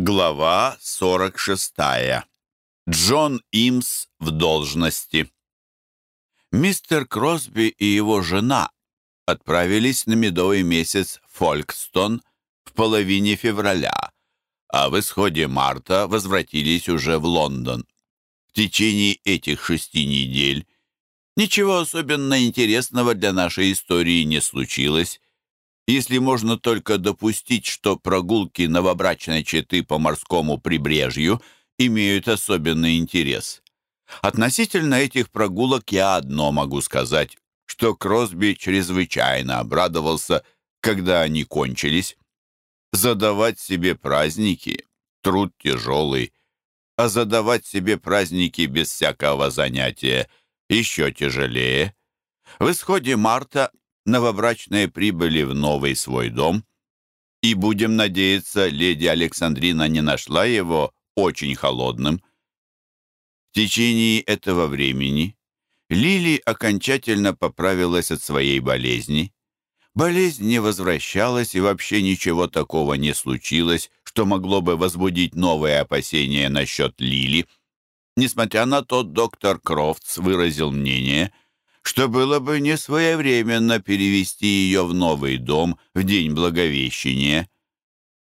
Глава 46. Джон Имс в должности. Мистер Кросби и его жена отправились на медовый месяц в Фолькстон в половине февраля, а в исходе марта возвратились уже в Лондон. В течение этих шести недель ничего особенно интересного для нашей истории не случилось, если можно только допустить, что прогулки новобрачной четы по морскому прибрежью имеют особенный интерес. Относительно этих прогулок я одно могу сказать, что Кросби чрезвычайно обрадовался, когда они кончились. Задавать себе праздники — труд тяжелый, а задавать себе праздники без всякого занятия еще тяжелее. В исходе марта новобрачные прибыли в новый свой дом, и, будем надеяться, леди Александрина не нашла его очень холодным. В течение этого времени Лили окончательно поправилась от своей болезни. Болезнь не возвращалась, и вообще ничего такого не случилось, что могло бы возбудить новые опасения насчет Лили. Несмотря на то, доктор Крофтс выразил мнение – что было бы не своевременно перевести ее в новый дом в день Благовещения.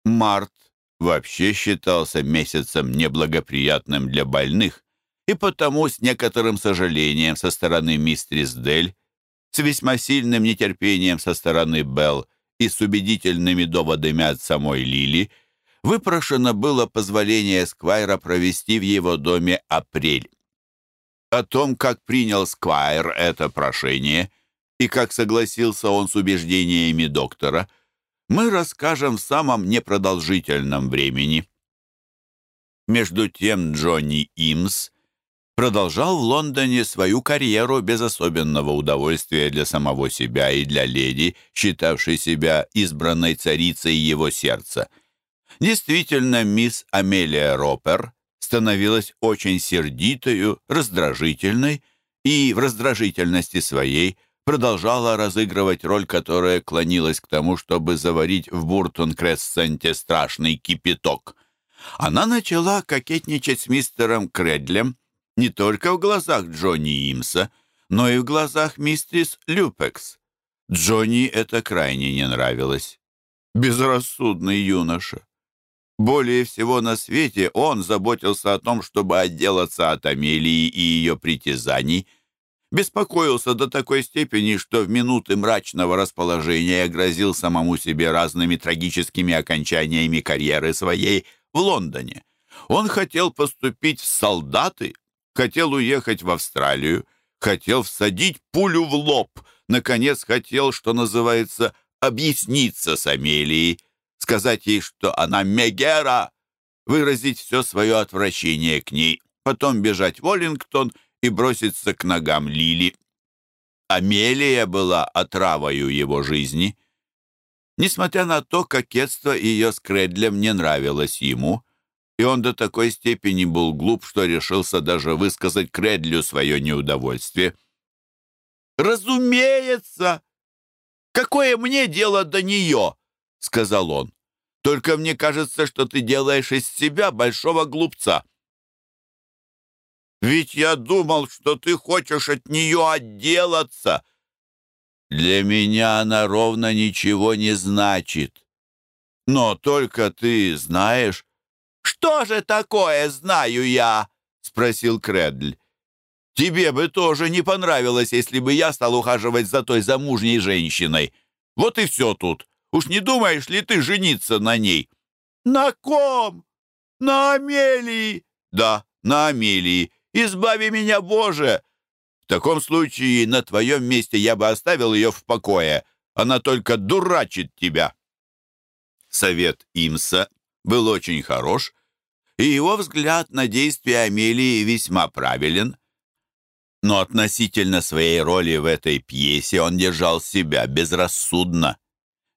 Март вообще считался месяцем неблагоприятным для больных, и потому с некоторым сожалением со стороны мистерис Дель, с весьма сильным нетерпением со стороны Белл и с убедительными доводами от самой Лили выпрошено было позволение Сквайра провести в его доме апрель. О том, как принял Сквайр это прошение и как согласился он с убеждениями доктора, мы расскажем в самом непродолжительном времени. Между тем Джонни Имс продолжал в Лондоне свою карьеру без особенного удовольствия для самого себя и для леди, считавшей себя избранной царицей его сердца. Действительно, мисс Амелия Ропер становилась очень сердитою, раздражительной и в раздражительности своей продолжала разыгрывать роль, которая клонилась к тому, чтобы заварить в Буртон-Крессенте страшный кипяток. Она начала кокетничать с мистером Кредлем не только в глазах Джонни Имса, но и в глазах мистерис Люпекс. Джонни это крайне не нравилось. Безрассудный юноша. Более всего на свете он заботился о том, чтобы отделаться от Амелии и ее притязаний, беспокоился до такой степени, что в минуты мрачного расположения грозил самому себе разными трагическими окончаниями карьеры своей в Лондоне. Он хотел поступить в солдаты, хотел уехать в Австралию, хотел всадить пулю в лоб, наконец хотел, что называется, объясниться с Амелией, сказать ей, что она Мегера, выразить все свое отвращение к ней, потом бежать в Оллингтон и броситься к ногам Лили. Амелия была отравою его жизни. Несмотря на то, кокетство ее с Кредлем не нравилось ему, и он до такой степени был глуп, что решился даже высказать Кредлю свое неудовольствие. «Разумеется! Какое мне дело до нее?» — сказал он. «Только мне кажется, что ты делаешь из себя большого глупца». «Ведь я думал, что ты хочешь от нее отделаться». «Для меня она ровно ничего не значит. Но только ты знаешь...» «Что же такое знаю я?» — спросил Кредль. «Тебе бы тоже не понравилось, если бы я стал ухаживать за той замужней женщиной. Вот и все тут. Уж не думаешь ли ты жениться на ней?» «На ком? На Амелии?» «Да, на Амелии. Избави меня, Боже!» «В таком случае на твоем месте я бы оставил ее в покое. Она только дурачит тебя». Совет Имса был очень хорош, и его взгляд на действия Амелии весьма правилен. Но относительно своей роли в этой пьесе он держал себя безрассудно.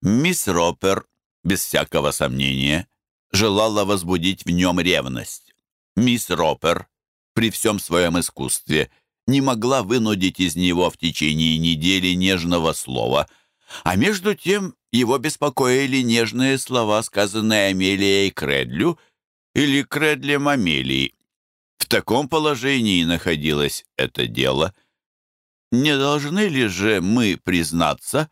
Мисс Ропер, без всякого сомнения, желала возбудить в нем ревность. Мисс Ропер, при всем своем искусстве, не могла вынудить из него в течение недели нежного слова, а между тем его беспокоили нежные слова, сказанные Амелией Кредлю, или Кредлем Амелии. В таком положении находилось это дело. Не должны ли же мы признаться,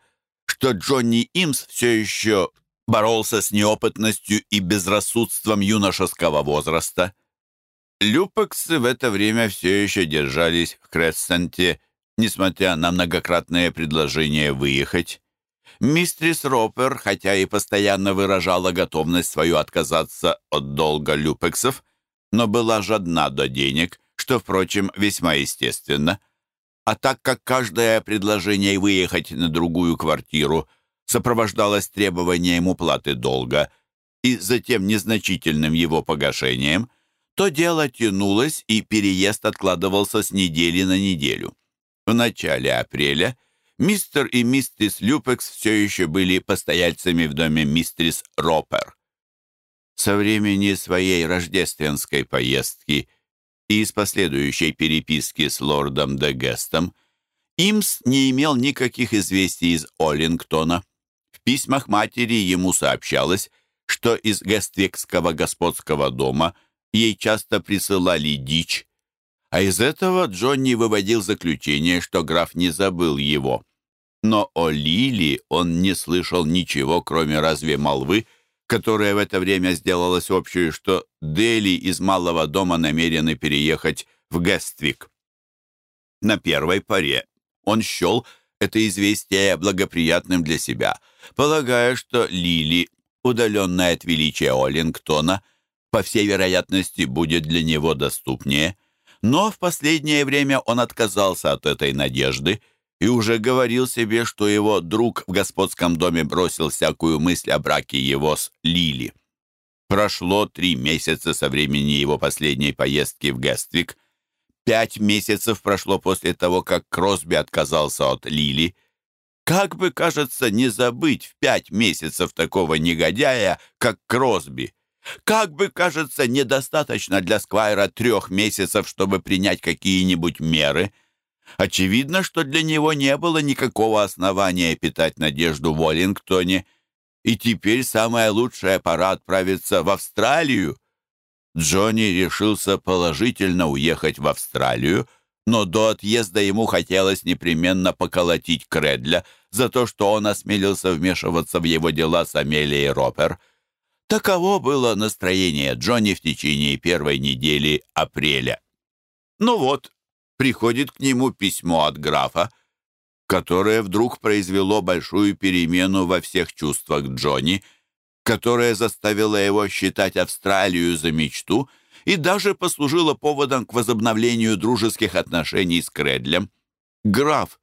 что Джонни Имс все еще боролся с неопытностью и безрассудством юношеского возраста? Люпексы в это время все еще держались в Крессенте, несмотря на многократные предложения выехать. Мистрис Ропер, хотя и постоянно выражала готовность свою отказаться от долга люпексов, но была жадна до денег, что, впрочем, весьма естественно. А так как каждое предложение выехать на другую квартиру сопровождалось требованием уплаты долга и затем незначительным его погашением, то дело тянулось, и переезд откладывался с недели на неделю. В начале апреля мистер и мистрис Люпекс все еще были постояльцами в доме мистрис Ропер. Со времени своей рождественской поездки и из последующей переписки с лордом де Гестом Имс не имел никаких известий из Оллингтона. В письмах матери ему сообщалось, что из Гествикского господского дома ей часто присылали дичь, а из этого Джонни выводил заключение, что граф не забыл его. Но о Лили он не слышал ничего, кроме разве молвы, которая в это время сделалась общей, что Дели из малого дома намерены переехать в Гествик. На первой паре он счел это известие благоприятным для себя, полагая, что Лили, удаленная от величия Оллингтона, по всей вероятности будет для него доступнее – но в последнее время он отказался от этой надежды и уже говорил себе, что его друг в господском доме бросил всякую мысль о браке его с Лили. Прошло три месяца со времени его последней поездки в Гествик. Пять месяцев прошло после того, как Кросби отказался от Лили. Как бы, кажется, не забыть в пять месяцев такого негодяя, как Кросби. Как бы, кажется, недостаточно для Сквайра трех месяцев, чтобы принять какие-нибудь меры. Очевидно, что для него не было никакого основания питать надежду в Уоллингтоне, и теперь самая лучшая пора отправиться в Австралию. Джонни решился положительно уехать в Австралию, но до отъезда ему хотелось непременно поколотить Кредля за то, что он осмелился вмешиваться в его дела с Амелией Ропер — Таково было настроение Джонни в течение первой недели апреля. Ну вот, приходит к нему письмо от графа, которое вдруг произвело большую перемену во всех чувствах Джонни, которое заставило его считать Австралию за мечту и даже послужило поводом к возобновлению дружеских отношений с Кредлем. Граф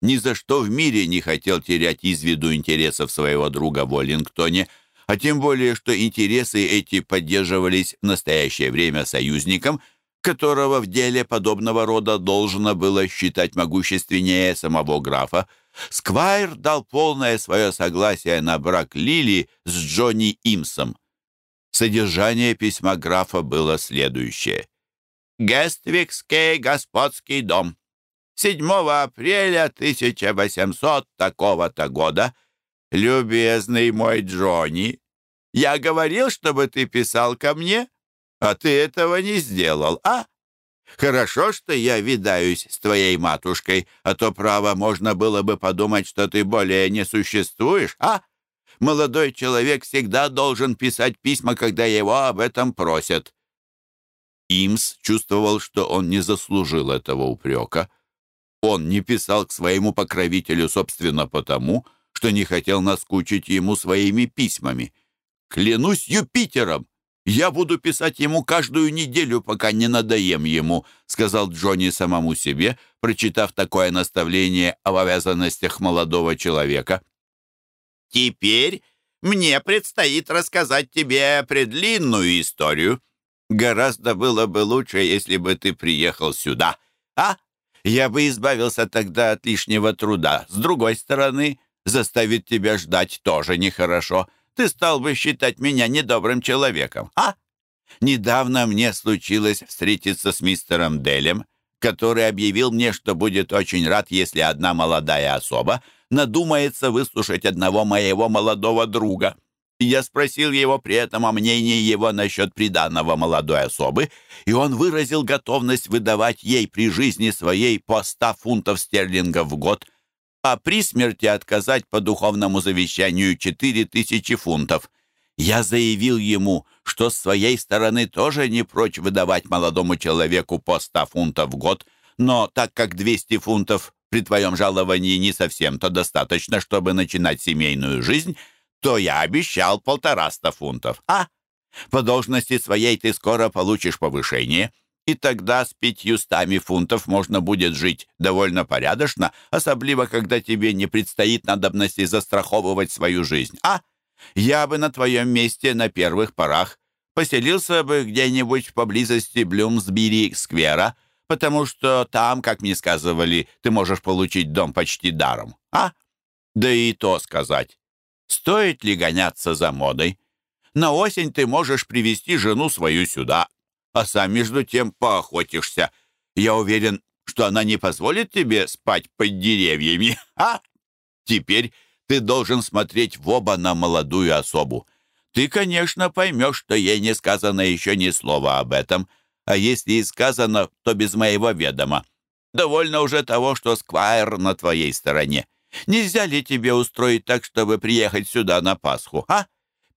ни за что в мире не хотел терять из виду интересов своего друга в Оллингтоне, а тем более, что интересы эти поддерживались в настоящее время союзником, которого в деле подобного рода должно было считать могущественнее самого графа, Сквайр дал полное свое согласие на брак Лили с Джонни Имсом. Содержание письма графа было следующее. «Гествикский господский дом. 7 апреля 1800 такого-то года — «Любезный мой Джонни, я говорил, чтобы ты писал ко мне, а ты этого не сделал, а? Хорошо, что я видаюсь с твоей матушкой, а то, право, можно было бы подумать, что ты более не существуешь, а? Молодой человек всегда должен писать письма, когда его об этом просят». Имс чувствовал, что он не заслужил этого упрека. Он не писал к своему покровителю, собственно, потому, что не хотел наскучить ему своими письмами. «Клянусь Юпитером! Я буду писать ему каждую неделю, пока не надоем ему», сказал Джонни самому себе, прочитав такое наставление об обязанностях молодого человека. «Теперь мне предстоит рассказать тебе предлинную историю. Гораздо было бы лучше, если бы ты приехал сюда, а? Я бы избавился тогда от лишнего труда. С другой стороны, Заставить тебя ждать тоже нехорошо. Ты стал бы считать меня недобрым человеком, а? Недавно мне случилось встретиться с мистером Делем, который объявил мне, что будет очень рад, если одна молодая особа надумается выслушать одного моего молодого друга. Я спросил его при этом о мнении его насчет приданного молодой особы, и он выразил готовность выдавать ей при жизни своей по 100 фунтов стерлингов в год, а при смерти отказать по духовному завещанию 4000 фунтов. Я заявил ему, что с своей стороны тоже не прочь выдавать молодому человеку по 100 фунтов в год, но так как 200 фунтов при твоем жаловании не совсем-то достаточно, чтобы начинать семейную жизнь, то я обещал полтораста фунтов. А? По должности своей ты скоро получишь повышение, и тогда с пятьюстами фунтов можно будет жить довольно порядочно, особливо, когда тебе не предстоит надобности застраховывать свою жизнь. А? Я бы на твоем месте на первых порах поселился бы где-нибудь поблизости Блюмсбери-сквера, потому что там, как мне сказывали, ты можешь получить дом почти даром. А? Да и то сказать. Стоит ли гоняться за модой? На осень ты можешь привести жену свою сюда, а сам между тем поохотишься. Я уверен, что она не позволит тебе спать под деревьями. А? Теперь ты должен смотреть в оба на молодую особу. Ты, конечно, поймешь, что ей не сказано еще ни слова об этом, а если и сказано, то без моего ведома. Довольно уже того, что Сквайр на твоей стороне. Нельзя ли тебе устроить так, чтобы приехать сюда на Пасху, а?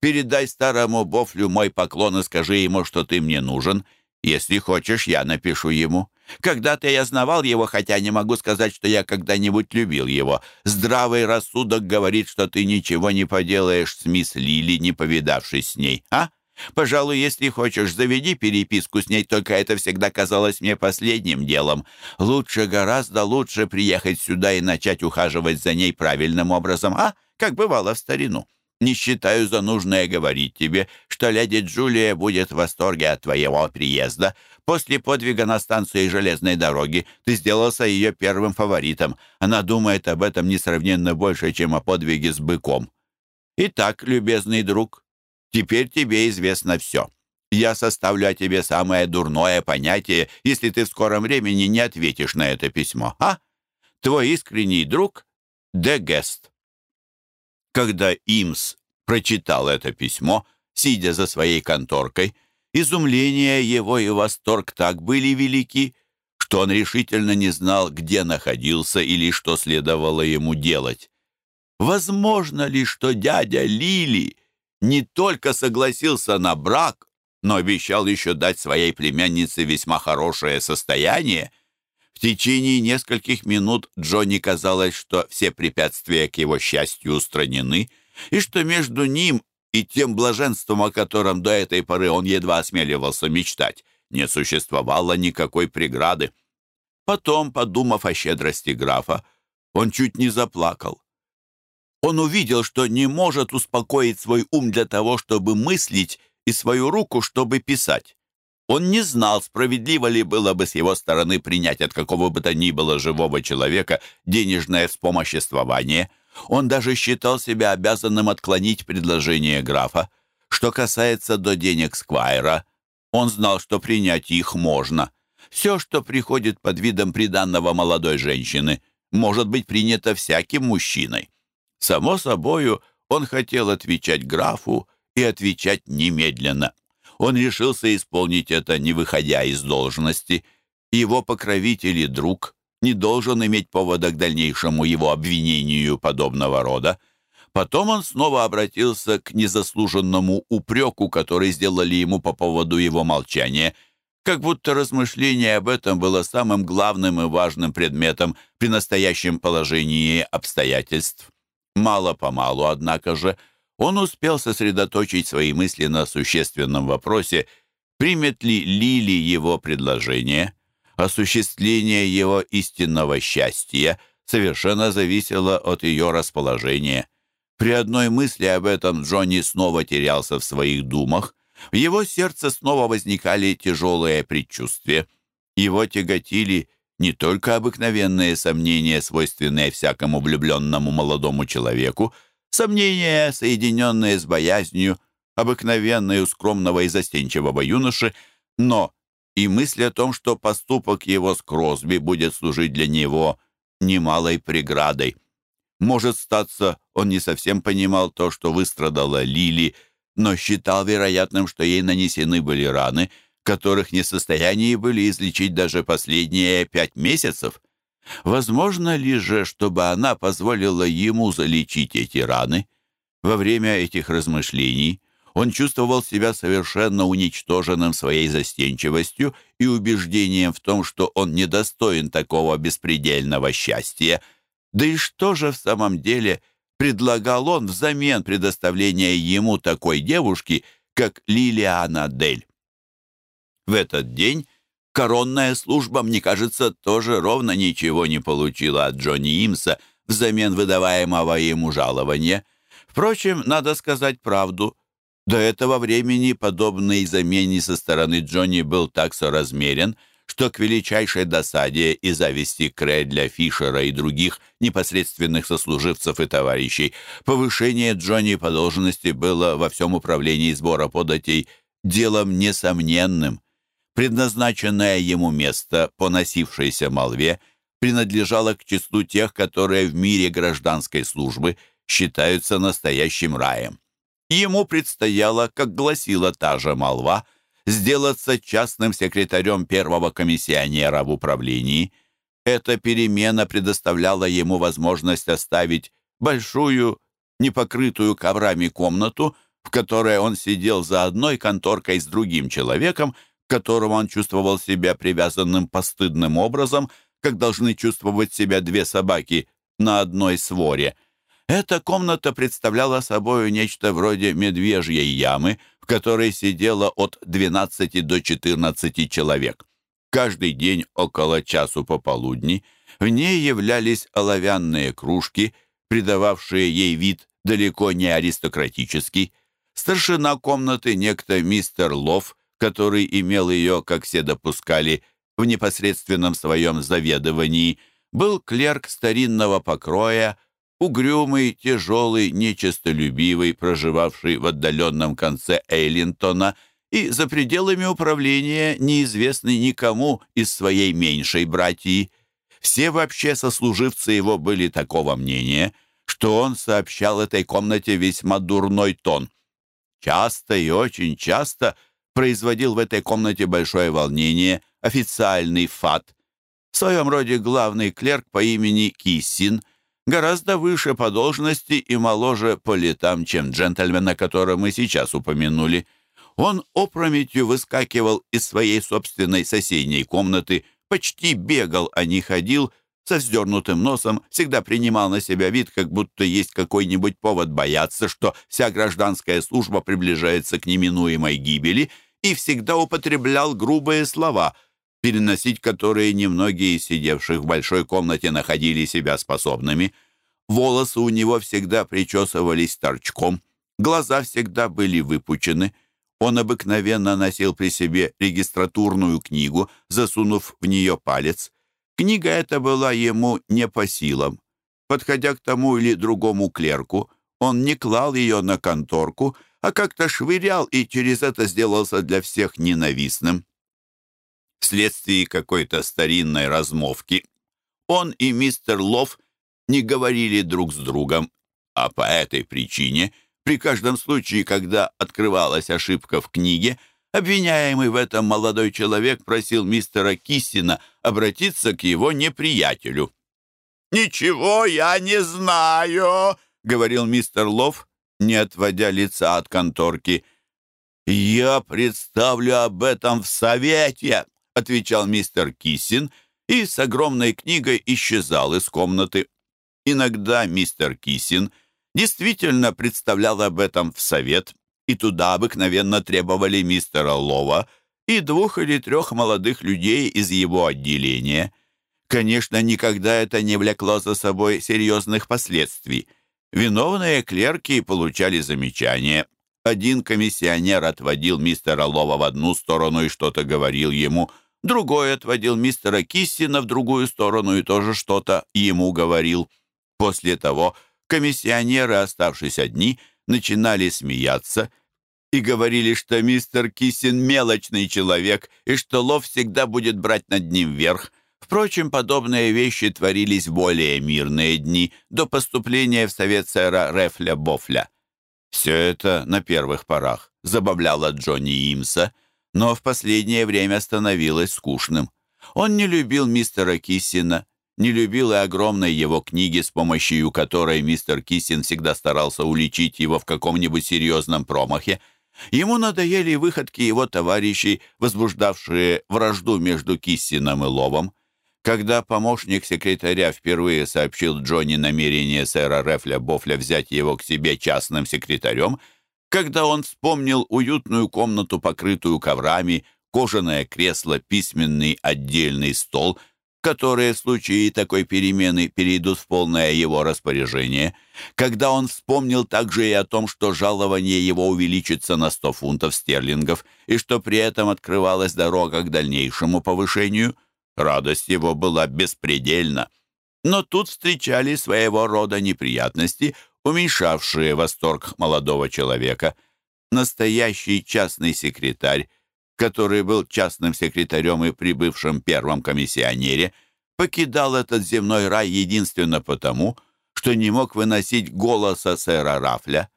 Передай старому Бофлю мой поклон и скажи ему, что ты мне нужен. Если хочешь, я напишу ему. Когда-то я знавал его, хотя не могу сказать, что я когда-нибудь любил его. Здравый рассудок говорит, что ты ничего не поделаешь с мисс Лили, не повидавшись с ней, а? Пожалуй, если хочешь, заведи переписку с ней, только это всегда казалось мне последним делом. Лучше, гораздо лучше приехать сюда и начать ухаживать за ней правильным образом, а? Как бывало в старину. Не считаю за нужное говорить тебе, что леди Джулия будет в восторге от твоего приезда. После подвига на станции железной дороги ты сделался ее первым фаворитом. Она думает об этом несравненно больше, чем о подвиге с быком. Итак, любезный друг, Теперь тебе известно все. Я составлю о тебе самое дурное понятие, если ты в скором времени не ответишь на это письмо, а? Твой искренний друг Де Гест. Когда Имс прочитал это письмо, сидя за своей конторкой, изумление его и восторг так были велики, что он решительно не знал, где находился или что следовало ему делать. Возможно ли, что дядя Лили не только согласился на брак, но обещал еще дать своей племяннице весьма хорошее состояние. Течение нескольких минут Джонни казалось, что все препятствия к его счастью устранены, и что между ним и тем блаженством, о котором до этой поры он едва осмеливался мечтать, не существовало никакой преграды. Потом, подумав о щедрости графа, он чуть не заплакал. Он увидел, что не может успокоить свой ум для того, чтобы мыслить, и свою руку, чтобы писать. Он не знал, справедливо ли было бы с его стороны принять от какого бы то ни было живого человека денежное вспомоществование. Он даже считал себя обязанным отклонить предложение графа. Что касается до денег Сквайра, он знал, что принять их можно. Все, что приходит под видом приданного молодой женщины, может быть принято всяким мужчиной. Само собою, он хотел отвечать графу и отвечать немедленно. Он решился исполнить это, не выходя из должности. Его покровитель и друг не должен иметь повода к дальнейшему его обвинению подобного рода. Потом он снова обратился к незаслуженному упреку, который сделали ему по поводу его молчания, как будто размышление об этом было самым главным и важным предметом при настоящем положении обстоятельств. Мало-помалу, однако же, он успел сосредоточить свои мысли на существенном вопросе, примет ли Лили его предложение. Осуществление его истинного счастья совершенно зависело от ее расположения. При одной мысли об этом Джонни снова терялся в своих думах. В его сердце снова возникали тяжелые предчувствия. Его тяготили не только обыкновенные сомнения, свойственные всякому влюбленному молодому человеку, сомнения, соединенные с боязнью, обыкновенной у скромного и застенчивого юноши, но и мысль о том, что поступок его с Кросби будет служить для него немалой преградой. Может статься, он не совсем понимал то, что выстрадала Лили, но считал вероятным, что ей нанесены были раны, которых не в состоянии были излечить даже последние пять месяцев. Возможно ли же, чтобы она позволила ему залечить эти раны? Во время этих размышлений он чувствовал себя совершенно уничтоженным своей застенчивостью и убеждением в том, что он недостоин такого беспредельного счастья. Да и что же в самом деле предлагал он взамен предоставления ему такой девушки, как Лилиана Дель? В этот день коронная служба, мне кажется, тоже ровно ничего не получила от Джонни Имса взамен выдаваемого ему жалования. Впрочем, надо сказать правду – до этого времени подобный замене со стороны Джонни был так соразмерен, что к величайшей досаде и зависти Кредля, Фишера и других непосредственных сослуживцев и товарищей повышение Джонни по должности было во всем управлении сбора податей делом несомненным. Предназначенное ему место, поносившееся молве, принадлежало к числу тех, которые в мире гражданской службы считаются настоящим раем. Ему предстояло, как гласила та же молва, сделаться частным секретарем первого комиссионера в управлении. Эта перемена предоставляла ему возможность оставить большую, непокрытую коврами комнату, в которой он сидел за одной конторкой с другим человеком, которому он чувствовал себя привязанным постыдным образом, как должны чувствовать себя две собаки на одной своре — эта комната представляла собой нечто вроде медвежьей ямы, в которой сидело от 12 до 14 человек. Каждый день около часу пополудни в ней являлись оловянные кружки, придававшие ей вид далеко не аристократический. Старшина комнаты, некто мистер Лов, который имел ее, как все допускали, в непосредственном своем заведовании, был клерк старинного покроя, угрюмый, тяжелый, нечистолюбивый, проживавший в отдаленном конце Эйлинтона и за пределами управления неизвестный никому из своей меньшей братьи. Все вообще сослуживцы его были такого мнения, что он сообщал этой комнате весьма дурной тон. Часто и очень часто производил в этой комнате большое волнение официальный фат, в своем роде главный клерк по имени Киссин – гораздо выше по должности и моложе по летам, чем джентльмен, о котором мы сейчас упомянули. Он опрометью выскакивал из своей собственной соседней комнаты, почти бегал, а не ходил, со вздернутым носом, всегда принимал на себя вид, как будто есть какой-нибудь повод бояться, что вся гражданская служба приближается к неминуемой гибели, и всегда употреблял грубые слова — переносить которые немногие из сидевших в большой комнате находили себя способными. Волосы у него всегда причесывались торчком, глаза всегда были выпучены. Он обыкновенно носил при себе регистратурную книгу, засунув в нее палец. Книга эта была ему не по силам. Подходя к тому или другому клерку, он не клал ее на конторку, а как-то швырял и через это сделался для всех ненавистным вследствие какой-то старинной размовки. Он и мистер Лов не говорили друг с другом, а по этой причине при каждом случае, когда открывалась ошибка в книге, обвиняемый в этом молодой человек просил мистера Киссина обратиться к его неприятелю. «Ничего я не знаю», — говорил мистер Лов, не отводя лица от конторки. «Я представлю об этом в совете», — отвечал мистер Киссин и с огромной книгой исчезал из комнаты. Иногда мистер Киссин действительно представлял об этом в совет, и туда обыкновенно требовали мистера Лова и двух или трех молодых людей из его отделения. Конечно, никогда это не влекло за собой серьезных последствий. Виновные клерки получали замечания. Один комиссионер отводил мистера Лова в одну сторону и что-то говорил ему – Другой отводил мистера Киссина в другую сторону и тоже что-то ему говорил. После того комиссионеры, оставшись одни, начинали смеяться и говорили, что мистер Киссин мелочный человек и что Лов всегда будет брать над ним верх. Впрочем, подобные вещи творились в более мирные дни, до поступления в совет сэра Рефля Бофля. Все это на первых порах забавляло Джонни Имса, но в последнее время становилось скучным. Он не любил мистера Киссина, не любил и огромной его книги, с помощью которой мистер Киссин всегда старался уличить его в каком-нибудь серьезном промахе. Ему надоели выходки его товарищей, возбуждавшие вражду между Киссином и Ловом. Когда помощник секретаря впервые сообщил Джонни намерение сэра Рефля Бофля взять его к себе частным секретарем, когда он вспомнил уютную комнату, покрытую коврами, кожаное кресло, письменный отдельный стол, которые в случае такой перемены перейдут в полное его распоряжение, когда он вспомнил также и о том, что жалование его увеличится на 100 фунтов стерлингов и что при этом открывалась дорога к дальнейшему повышению – Радость его была беспредельна. Но тут встречали своего рода неприятности, уменьшавшие восторг молодого человека. Настоящий частный секретарь, который был частным секретарем и прибывшим первым комиссионере, покидал этот земной рай единственно потому, что не мог выносить голоса сэра Рафля.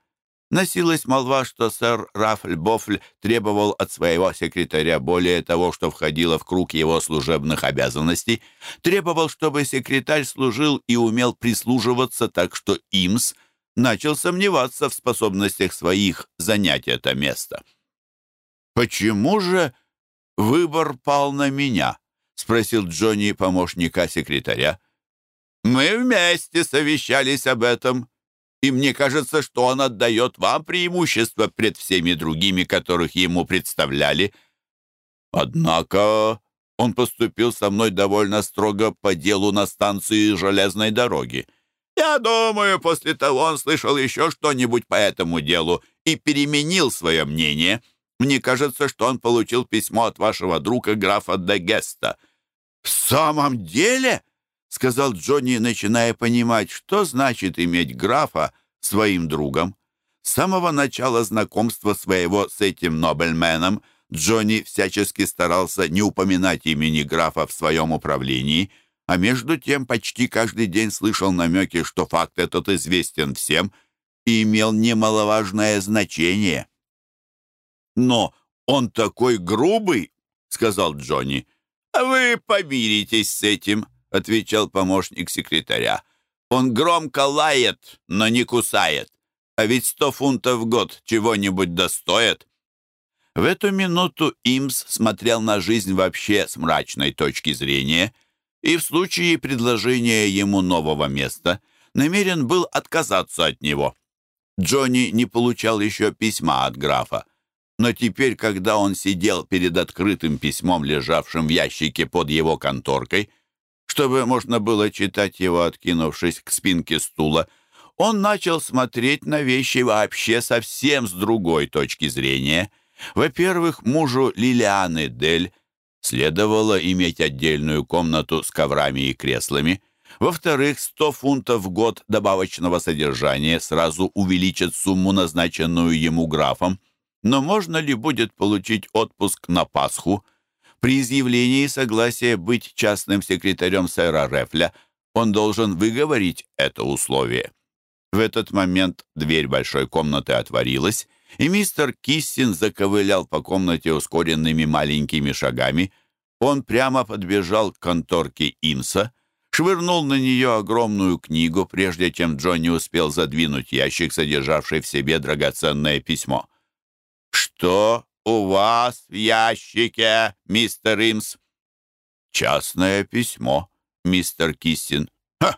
Носилась молва, что сэр Рафль Бофль требовал от своего секретаря более того, что входило в круг его служебных обязанностей, требовал, чтобы секретарь служил и умел прислуживаться, так что Имс начал сомневаться в способностях своих занять это место. «Почему же выбор пал на меня?» — спросил Джонни помощника секретаря. «Мы вместе совещались об этом», и мне кажется, что он отдает вам преимущество пред всеми другими, которых ему представляли. Однако он поступил со мной довольно строго по делу на станции железной дороги. Я думаю, после того он слышал еще что-нибудь по этому делу и переменил свое мнение. Мне кажется, что он получил письмо от вашего друга графа де Геста». «В самом деле?» — сказал Джонни, начиная понимать, что значит иметь графа своим другом. С самого начала знакомства своего с этим Нобельменом Джонни всячески старался не упоминать имени графа в своем управлении, а между тем почти каждый день слышал намеки, что факт этот известен всем и имел немаловажное значение. «Но он такой грубый!» — сказал Джонни. «Вы помиритесь с этим», отвечал помощник секретаря. «Он громко лает, но не кусает. А ведь сто фунтов в год чего-нибудь достоит». В эту минуту Имс смотрел на жизнь вообще с мрачной точки зрения и в случае предложения ему нового места намерен был отказаться от него. Джонни не получал еще письма от графа, но теперь, когда он сидел перед открытым письмом, лежавшим в ящике под его конторкой, чтобы можно было читать его, откинувшись к спинке стула, он начал смотреть на вещи вообще совсем с другой точки зрения. Во-первых, мужу Лилианы Дель следовало иметь отдельную комнату с коврами и креслами. Во-вторых, 100 фунтов в год добавочного содержания сразу увеличат сумму, назначенную ему графом. Но можно ли будет получить отпуск на Пасху? При изъявлении согласия быть частным секретарем сэра Рефля он должен выговорить это условие. В этот момент дверь большой комнаты отворилась, и мистер Киссин заковылял по комнате ускоренными маленькими шагами. Он прямо подбежал к конторке Имса, швырнул на нее огромную книгу, прежде чем Джонни успел задвинуть ящик, содержавший в себе драгоценное письмо. «Что у вас в ящике, мистер Имс?» «Частное письмо, мистер Киссин». «Ха!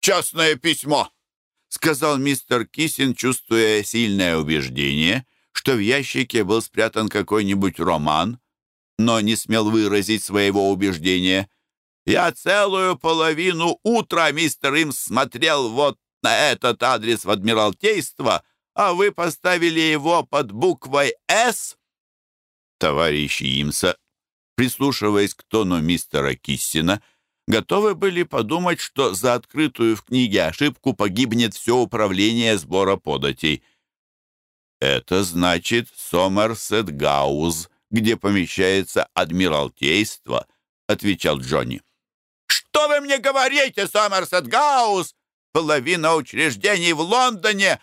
Частное письмо!» — сказал мистер Киссин, чувствуя сильное убеждение, что в ящике был спрятан какой-нибудь роман, но не смел выразить своего убеждения. «Я целую половину утра, мистер Имс, смотрел вот на этот адрес в Адмиралтейство, а вы поставили его под буквой «С»?» Товарищи Имса, прислушиваясь к тону мистера Киссина, готовы были подумать, что за открытую в книге ошибку погибнет все управление сбора податей. «Это значит Сомерсет Гауз, где помещается Адмиралтейство», — отвечал Джонни. Что вы мне говорите, Сомерсет Гаус? Половина учреждений в Лондоне!»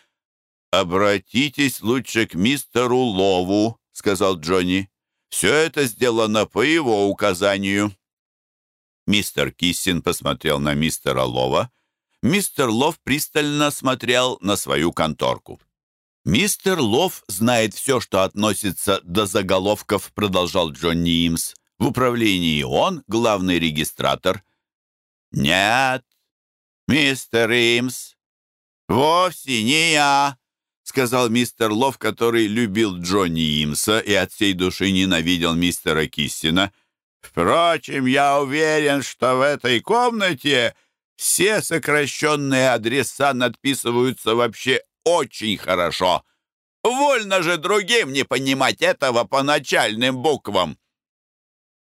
«Обратитесь лучше к мистеру Лову», — сказал Джонни. «Все это сделано по его указанию». Мистер Киссин посмотрел на мистера Лова. Мистер Лов пристально смотрел на свою конторку. «Мистер Лов знает все, что относится до заголовков», продолжал Джонни Имс. «В управлении он главный регистратор». «Нет, мистер Имс, вовсе не я», сказал мистер Лов, который любил Джонни Имса и от всей души ненавидел мистера Киссина. «Впрочем, я уверен, что в этой комнате все сокращенные адреса надписываются вообще очень хорошо. Вольно же другим не понимать этого по начальным буквам.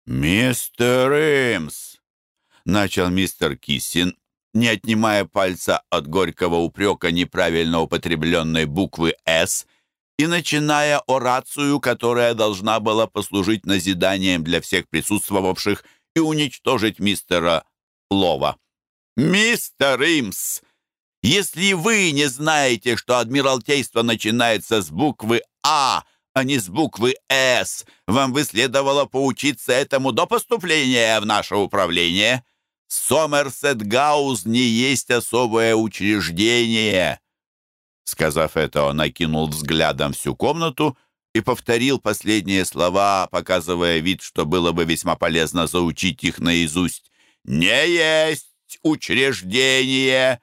«Мистер Имс», — начал мистер Киссин, не отнимая пальца от горького упрека неправильно употребленной буквы «С», и начиная орацию, которая должна была послужить назиданием для всех присутствовавших и уничтожить мистера Лова. «Мистер Имс, если вы не знаете, что Адмиралтейство начинается с буквы «А», а не с буквы «С», вам бы следовало поучиться этому до поступления в наше управление. Сомерсет Гаус не есть особое учреждение». Сказав это, он окинул взглядом всю комнату и повторил последние слова, показывая вид, что было бы весьма полезно заучить их наизусть. «Не есть учреждение!»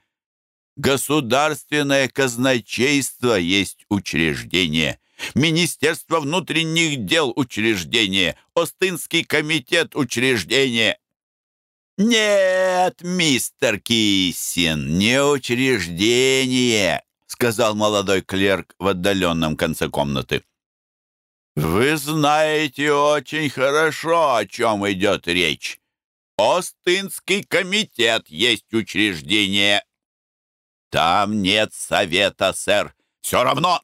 Государственное казначейство есть учреждение. Министерство внутренних дел учреждение. Остинский комитет учреждение. «Нет, мистер Киссин, не учреждение», сказал молодой клерк в отдаленном конце комнаты. «Вы знаете очень хорошо, о чем идет речь. Остинский комитет есть учреждение, «Там нет совета, сэр. Все равно.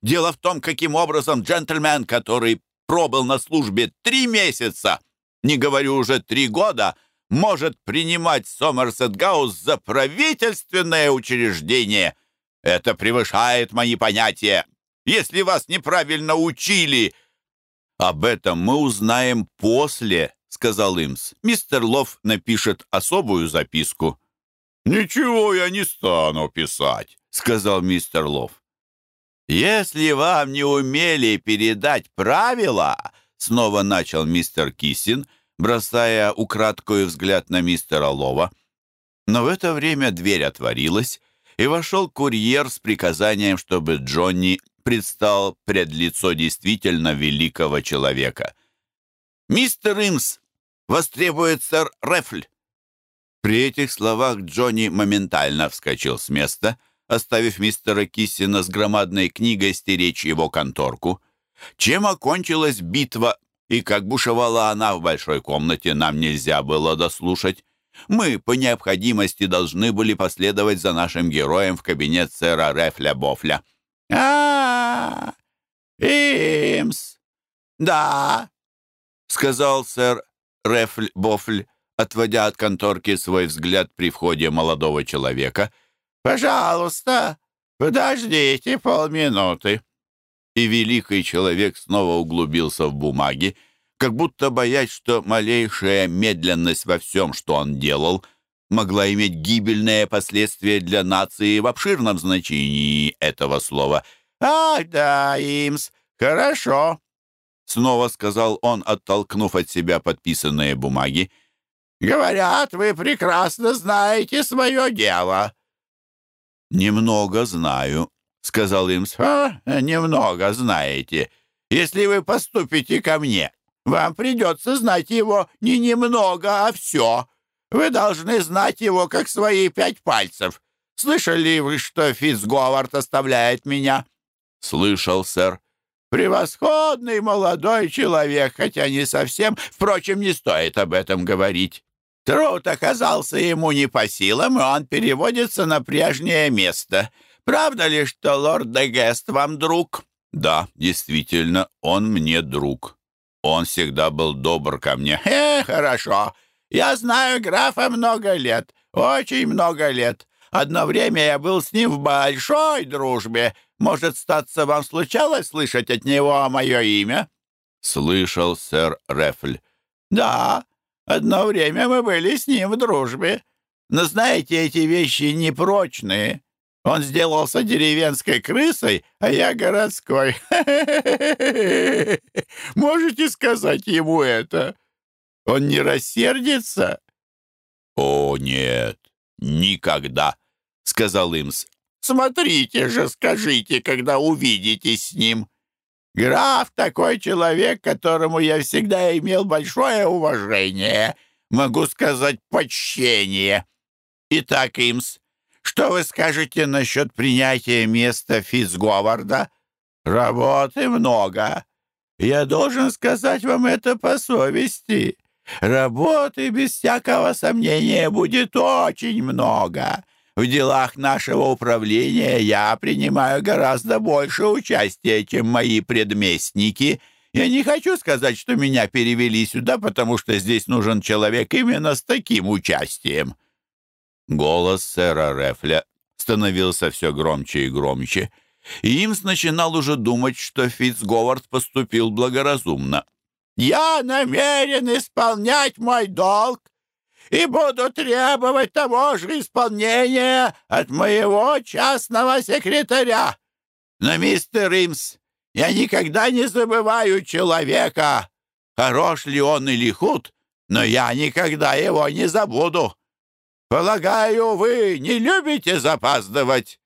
Дело в том, каким образом джентльмен, который пробыл на службе три месяца, не говорю уже три года, может принимать Сомерсет Гаус за правительственное учреждение. Это превышает мои понятия. Если вас неправильно учили...» «Об этом мы узнаем после», — сказал Имс. «Мистер Лов напишет особую записку». «Ничего я не стану писать», — сказал мистер Лов. «Если вам не умели передать правила», — снова начал мистер Кисин, бросая украдкую взгляд на мистера Лова. Но в это время дверь отворилась, и вошел курьер с приказанием, чтобы Джонни предстал пред лицо действительно великого человека. «Мистер Имс, востребует сэр Рефль», при этих словах Джонни моментально вскочил с места, оставив мистера Киссина с громадной книгой стеречь его конторку. Чем окончилась битва и как бушевала она в большой комнате, нам нельзя было дослушать. Мы по необходимости должны были последовать за нашим героем в кабинет сэра Рефля Бофля. а, Имс! Да!» — сказал сэр Рефль Бофль отводя от конторки свой взгляд при входе молодого человека. «Пожалуйста, подождите полминуты». И великий человек снова углубился в бумаги, как будто боясь, что малейшая медленность во всем, что он делал, могла иметь гибельные последствия для нации в обширном значении этого слова. «Ах, да, Имс, хорошо», — снова сказал он, оттолкнув от себя подписанные бумаги. Говорят, вы прекрасно знаете свое дело». «Немного знаю», — сказал Имс. «А, немного знаете. Если вы поступите ко мне, вам придется знать его не немного, а все. Вы должны знать его, как свои пять пальцев. Слышали вы, что Фицговард оставляет меня?» «Слышал, сэр». «Превосходный молодой человек, хотя не совсем. Впрочем, не стоит об этом говорить. Труд оказался ему не по силам, и он переводится на прежнее место. Правда ли, что лорд Дегест вам друг?» «Да, действительно, он мне друг. Он всегда был добр ко мне». «Э, хорошо. Я знаю графа много лет, очень много лет. Одно время я был с ним в большой дружбе. Может, статься вам случалось слышать от него мое имя?» Слышал сэр Рефль. «Да, одно время мы были с ним в дружбе. Но знаете, эти вещи непрочные. Он сделался деревенской крысой, а я городской. Можете сказать ему это? Он не рассердится?» «О, нет, никогда», — сказал Имс. «Смотрите же, скажите, когда увидитесь с ним. Граф такой человек, которому я всегда имел большое уважение, могу сказать, почтение. Итак, Имс, что вы скажете насчет принятия места Фицговарда? Работы много. Я должен сказать вам это по совести. Работы, без всякого сомнения, будет очень много. В делах нашего управления я принимаю гораздо больше участия, чем мои предместники. Я не хочу сказать, что меня перевели сюда, потому что здесь нужен человек именно с таким участием». Голос сэра Рефля становился все громче и громче, и Имс начинал уже думать, что Фитцговард поступил благоразумно. «Я намерен исполнять мой долг и буду требовать того же исполнения от моего частного секретаря. Но, мистер Имс, я никогда не забываю человека, хорош ли он или худ, но я никогда его не забуду. Полагаю, вы не любите запаздывать?»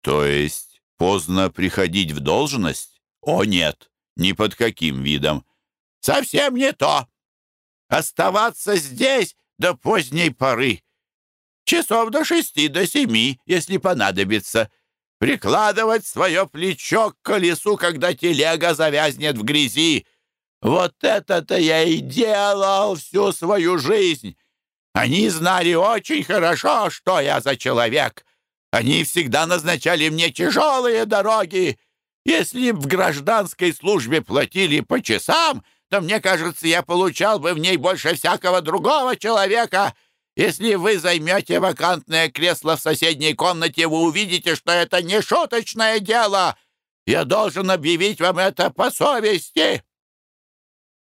«То есть поздно приходить в должность? О, нет, ни под каким видом». «Совсем не то. Оставаться здесь до поздней поры. Часов до шести, до семи, если понадобится. Прикладывать свое плечо к колесу, когда телега завязнет в грязи. Вот это-то я и делал всю свою жизнь. Они знали очень хорошо, что я за человек. Они всегда назначали мне тяжелые дороги. Если б в гражданской службе платили по часам, то, мне кажется, я получал бы в ней больше всякого другого человека. Если вы займете вакантное кресло в соседней комнате, вы увидите, что это не шуточное дело. Я должен объявить вам это по совести».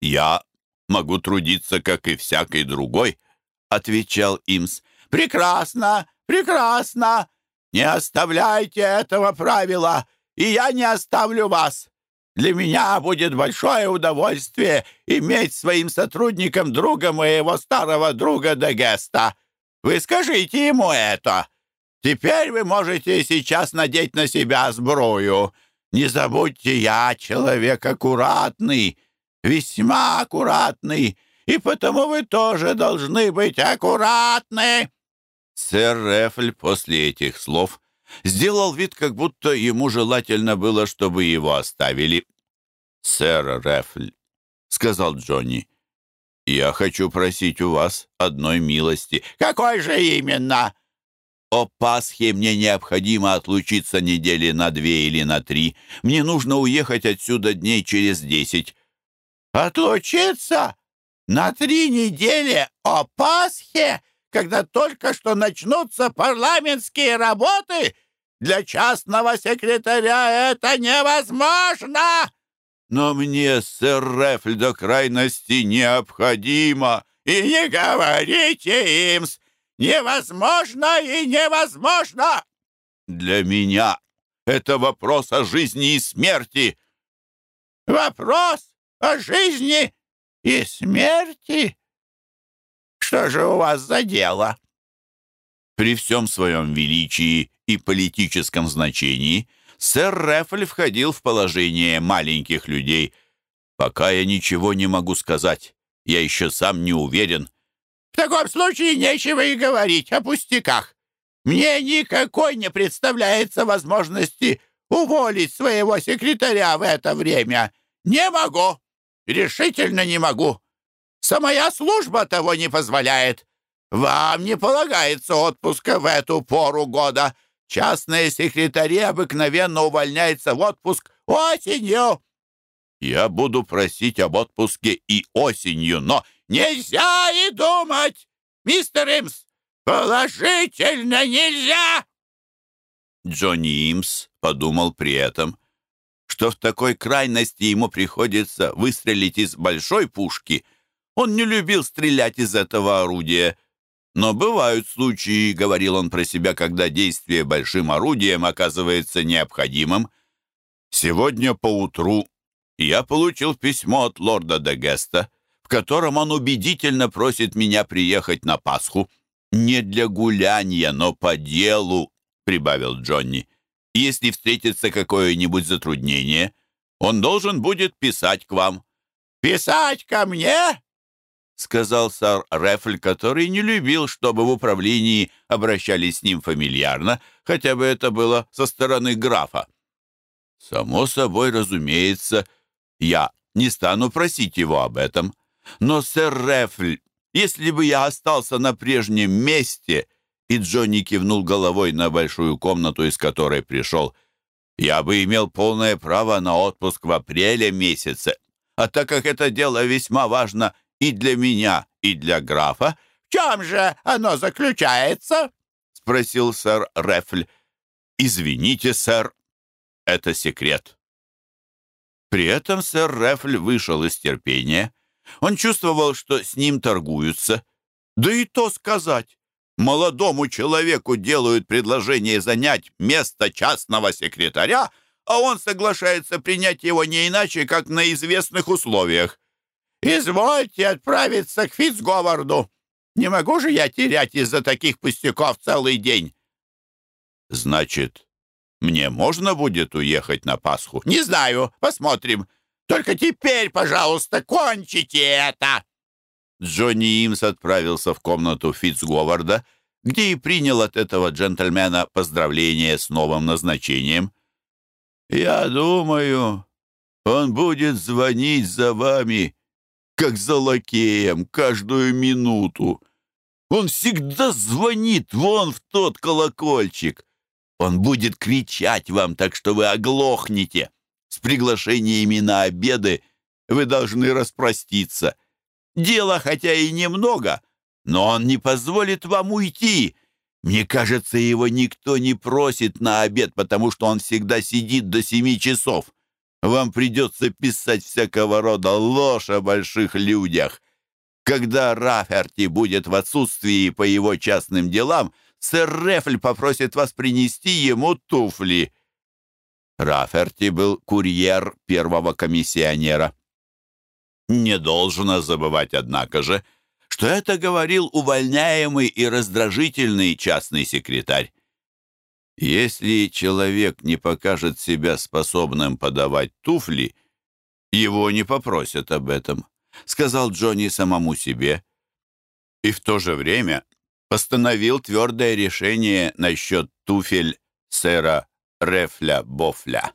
«Я могу трудиться, как и всякий другой», — отвечал Имс. «Прекрасно, прекрасно! Не оставляйте этого правила, и я не оставлю вас. Для меня будет большое удовольствие иметь своим сотрудником друга моего старого друга Дегеста. Вы скажите ему это. Теперь вы можете сейчас надеть на себя сбрую. Не забудьте, я человек аккуратный, весьма аккуратный, и потому вы тоже должны быть аккуратны». Сэр Рефль после этих слов сделал вид, как будто ему желательно было, чтобы его оставили. «Сэр Рефль», — сказал Джонни, — «я хочу просить у вас одной милости». «Какой же именно?» «О Пасхе мне необходимо отлучиться недели на две или на три. Мне нужно уехать отсюда дней через десять». «Отлучиться?» На три недели о Пасхе, когда только что начнутся парламентские работы, для частного секретаря это невозможно!» «Но мне, сэр Рефль, до крайности необходимо!» «И не говорите им! Невозможно и невозможно!» «Для меня это вопрос о жизни и смерти!» «Вопрос о жизни и смерти? Что же у вас за дело?» При всем своем величии и политическом значении сэр Рефль входил в положение маленьких людей. «Пока я ничего не могу сказать. Я еще сам не уверен». «В таком случае нечего и говорить о пустяках. Мне никакой не представляется возможности уволить своего секретаря в это время. Не могу!» Решительно не могу. Самая служба того не позволяет. Вам не полагается отпуска в эту пору года. Частные секретари обыкновенно увольняются в отпуск осенью. Я буду просить об отпуске и осенью, но нельзя и думать! Мистер Имс, положительно нельзя!» Джонни Имс подумал при этом, что в такой крайности ему приходится выстрелить из большой пушки. Он не любил стрелять из этого орудия. Но бывают случаи, говорил он про себя, когда действие большим орудием оказывается необходимым. Сегодня поутру я получил письмо от лорда де Геста, в котором он убедительно просит меня приехать на Пасху. Не для гуляния, но по делу, прибавил Джонни. Если встретится какое-нибудь затруднение, он должен будет писать к вам. «Писать ко мне?» — сказал сэр Рефль, который не любил, чтобы в управлении обращались с ним фамильярно, хотя бы это было со стороны графа. «Само собой, разумеется, я не стану просить его об этом. Но, сэр Рефль, если бы я остался на прежнем месте, и Джонни кивнул головой на большую комнату, из которой пришел, я бы имел полное право на отпуск в апреле месяце. А так как это дело весьма важно и для меня, и для графа, в чем же оно заключается? — спросил сэр Рефль. «Извините, сэр, это секрет». При этом сэр Рефль вышел из терпения. Он чувствовал, что с ним торгуются. Да и то сказать. Молодому человеку делают предложение занять место частного секретаря, а он соглашается принять его не иначе, как на известных условиях. «Извольте отправиться к Фицговарду. Не могу же я терять из-за таких пустяков целый день». «Значит, мне можно будет уехать на Пасху?» «Не знаю. Посмотрим. Только теперь, пожалуйста, кончите это!» Джонни Имс отправился в комнату Фитцговарда, где и принял от этого джентльмена поздравление с новым назначением. «Я думаю, он будет звонить за вами, как за лакеем, каждую минуту. Он всегда звонит вон в тот колокольчик. Он будет кричать вам так, что вы оглохнете. С приглашениями на обеды вы должны распроститься. Дела хотя и немного, но он не позволит вам уйти. Мне кажется, его никто не просит на обед, потому что он всегда сидит до семи часов. Вам придется писать всякого рода ложь о больших людях. Когда Раферти будет в отсутствии по его частным делам, сэр Рефль попросит вас принести ему туфли». Раферти был курьер первого комиссионера. Не должно забывать, однако же, что это говорил увольняемый и раздражительный частный секретарь. Если человек не покажет себя способным подавать туфли, его не попросят об этом, сказал Джонни самому себе. И в то же время постановил твердое решение насчет туфель сэра Рефля Бофля.